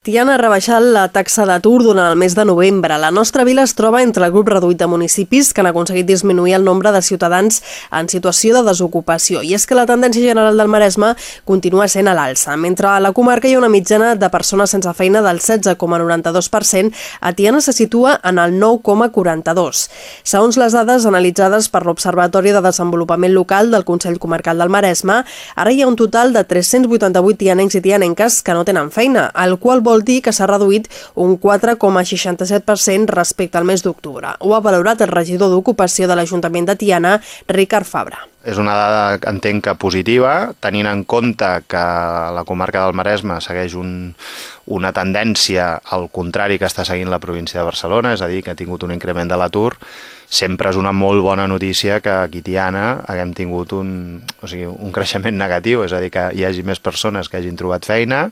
Tiana ha rebaixat la taxa d'atur durant el mes de novembre. La nostra vila es troba entre el grup reduït de municipis que han aconseguit disminuir el nombre de ciutadans en situació de desocupació. I és que la tendència general del Maresme continua sent a l'alça. Mentre a la comarca hi ha una mitjana de persones sense feina del 16,92%, a Tiana se situa en el 9,42%. Segons les dades analitzades per l'Observatori de Desenvolupament Local del Consell Comarcal del Maresme, ara hi ha un total de 388 tianencs i tianenques que no tenen feina, el qual dir que s'ha reduït un 4,67% respecte al mes d'octubre. Ho ha valorat el regidor d'Ocupació de l'Ajuntament de Tiana, Ricard Fabra. És una dada, entenc que positiva, tenint en compte que la comarca del Maresme segueix un, una tendència al contrari que està seguint la província de Barcelona, és a dir, que ha tingut un increment de l'atur, sempre és una molt bona notícia que aquí Tiana haguem tingut un, o sigui, un creixement negatiu, és a dir, que hi hagi més persones que hagin trobat feina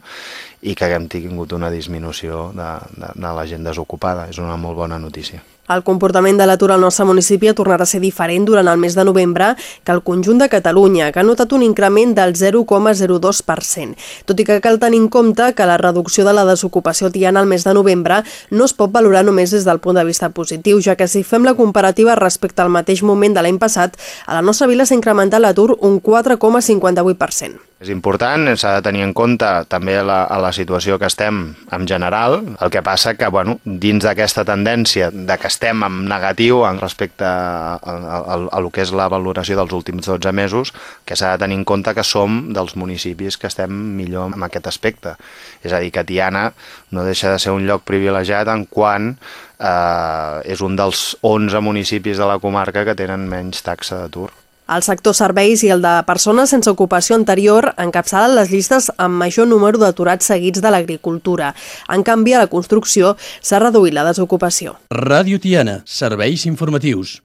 i que haguem tingut una disminució de, de, de la gent desocupada. És una molt bona notícia. El comportament de l'atur al nostre municipi ha tornat a ser diferent durant el mes de novembre que el conjunt de Catalunya, que ha notat un increment del 0,02%. Tot i que cal tenir en compte que la reducció de la desocupació tiana al mes de novembre no es pot valorar només des del punt de vista positiu, ja que si fem la comparativa respecte al mateix moment de l'any passat, a la nostra vila s'ha incrementat l'atur un 4,58%. És important, s'ha de tenir en compte també la, a la situació que estem en general, el que passa que bueno, dins d'aquesta tendència de que estem en negatiu en respecte a, a, a, a lo que és la valoració dels últims 12 mesos, que s'ha de tenir en compte que som dels municipis que estem millor en aquest aspecte. És a dir, que Tiana no deixa de ser un lloc privilegiat en quant eh, és un dels 11 municipis de la comarca que tenen menys taxa d'atur. El sector serveis i el de persones sense ocupació anterior encapçalen les llistes amb major número d'aturats seguits de l'agricultura. En canvi, a la construcció s'ha reduït la desocupació. Ràdio Tiana, serveis informatius.